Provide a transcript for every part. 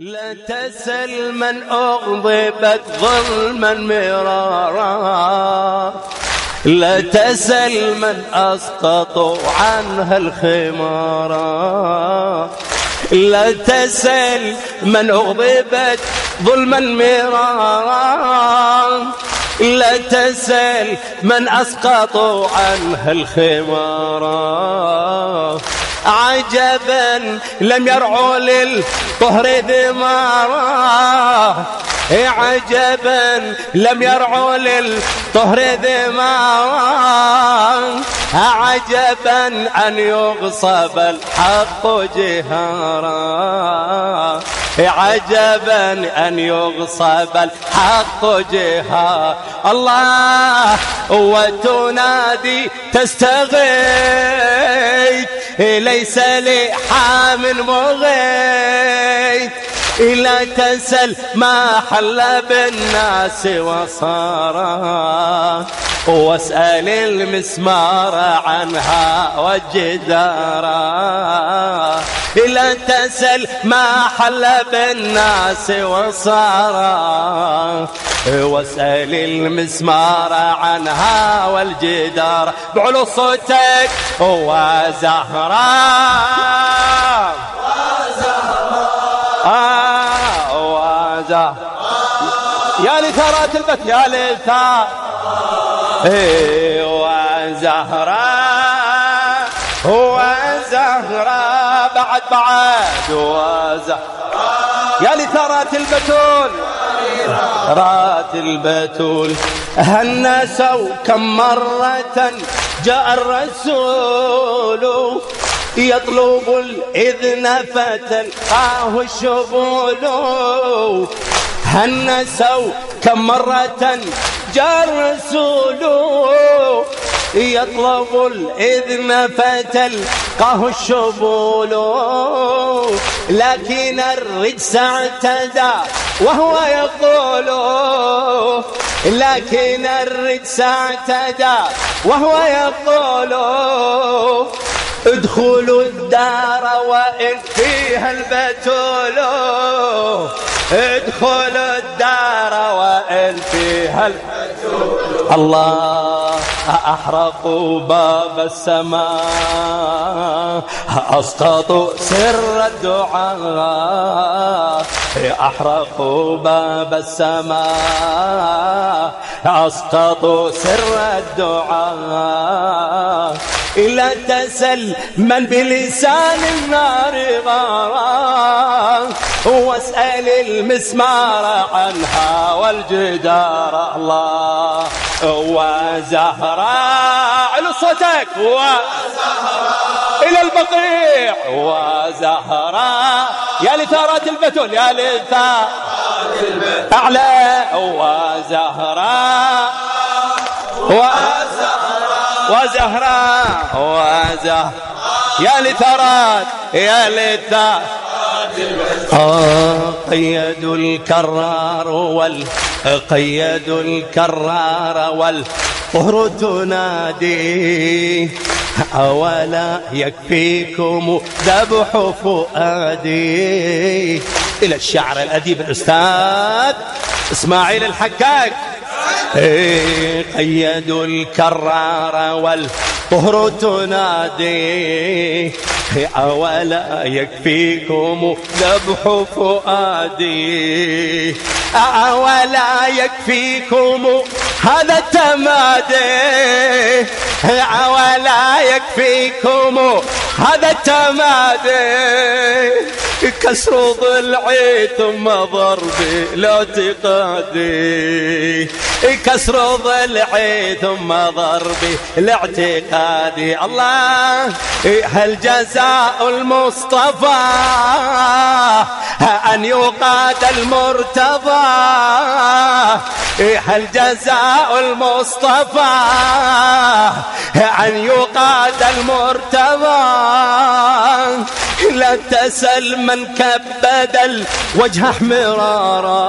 لا تسل من أغضبت ظلما مرارا. لا تسل من أسقطوا عنها الخمارا. لا تسل من أغضبت ظلما مرارا. لا تسل من أسقطوا عنها الخمارا. عجبا لم يرعوا للطهر ذمارا عجبا لم يرعوا للطهر ذمارا عجبا أن يغصب الحق جهارا. عجبا أن يغصب الحق جهارا الله وتنادي تستغيث. ليس لي حام مغيث. لا تسل ما حل بالناس وصارا. واسأل المسمار عنها والجدارا. لا تسل ما حل بالناس وصارا واسأل المسمار عنها والجدار بعلو صوتك وزهراء آه وزهراء يا لثرات البت يا لثار. وزهراء وزهراء بعد بعد وزهراء يا لثرات البتول. رات البتول. هنسوا كم مرة جاء الرسول يطلب الإذن فتلقاه الشبول. هنسوا كم مرة جاء الرسول يطلب الإذن فتلقاه الشبول. لكن الرجس اعتدى وهو يقول لكن الرجس اعتدى وهو يقول ادخلوا الدار وإن فيها البتول. ادخلوا الدار وإن فيها البتول. الله أحرقوا باب السماء أسقطوا سر الدعاء أحرقوا باب السماء أسقطوا سر الدعاء. إلا تسل من بلسان النار غارا واسأل المسمار عنها والجدار الله. وزهراء على صوتك وزهراء إلى البقيع وزهراء يا لثارات البتول يا لثارات أعلى وزهراء وزهراء وزهراء وزهراء يا لثارات يا لثارات قيد الكرار وال قيد الكرار والطهر تنادي أولا يكفيكم ذبح فؤادي. إلى الشعر الأديب الأستاذ إسماعيل الحكاك إيه، قيد الكرار والطهر تنادي. أولا يكفيكم ذبح فؤادي. أولا يكفيكم هذا التمادي. أولا يكفيكم هذا التمادي. كسر ضلعي ثم ضربي لاعتقادي كسر ضلعي ثم ضربي لاعتقادي الله هل جزاء المصطفى؟ أن يقاد المرتضى. هل جزاء المصطفى؟ أن يقاد المرتضى. لا تسل من كبد الوجه احمرارا.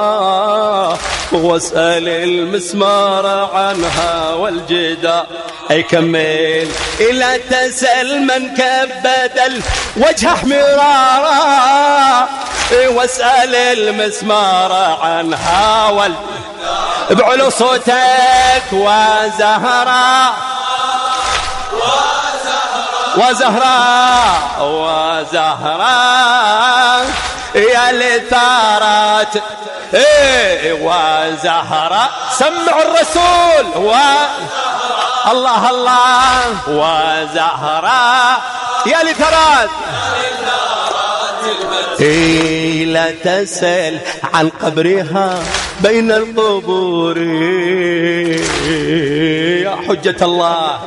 واسأل المسمار عنها والجدار أي كمل إلى تسأل من كبد الوجه حمرارا واسأل المسمار عنها والجدار بعلو صوتك وزهراء وزهراء وزهراء يا لثارات إيه وزهراء. سمع الرسول. و الله الله. وزهراء. يا لثارات إيه لا تسأل عن قبرها بين القبور. يا حجة الله.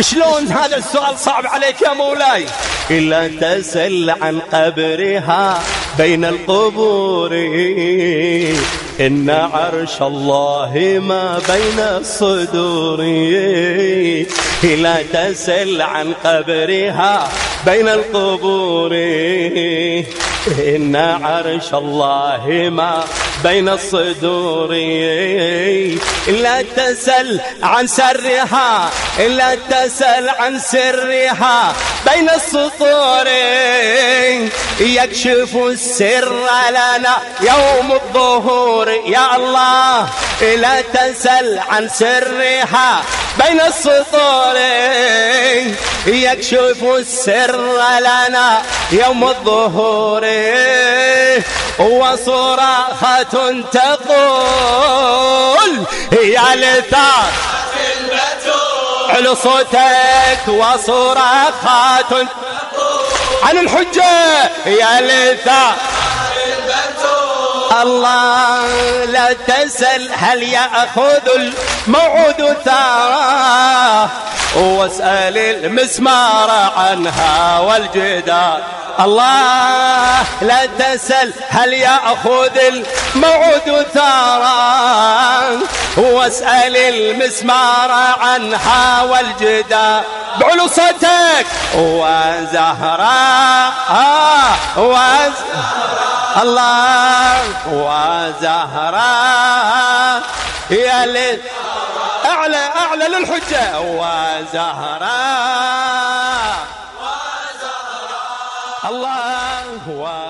شلون هذا السؤال صعب عليك يا مولاي؟ إلا تسأل عن قبرها بين القبور. إن عرش الله ما بين الصدور. إلا تسأل عن قبرها بين القبور. إن عرش الله ما بين الصدور. لا تسل عن سرها لا تسل عن سرها بين السطور. يكشف السر لنا يوم الظهور. يا الله لا تسل عن سرها بين السطور. يكشف السر لنا يوم الظهور. وصراخة تقول يا لثار علو صوتك وصراخات عن الحجة يا لثار الله لا تسل هل يأخذ الموعود ثاراه واسأل المسمار عنها والجدار. الله لا تسل هل يأخذ الموعود ثارا. واسأل المسمار عنها والجدار. بعلو صوتك وزهراء. آه الله وزهراء. يا ليت أعلى للحجة وزهراء الله وزهراء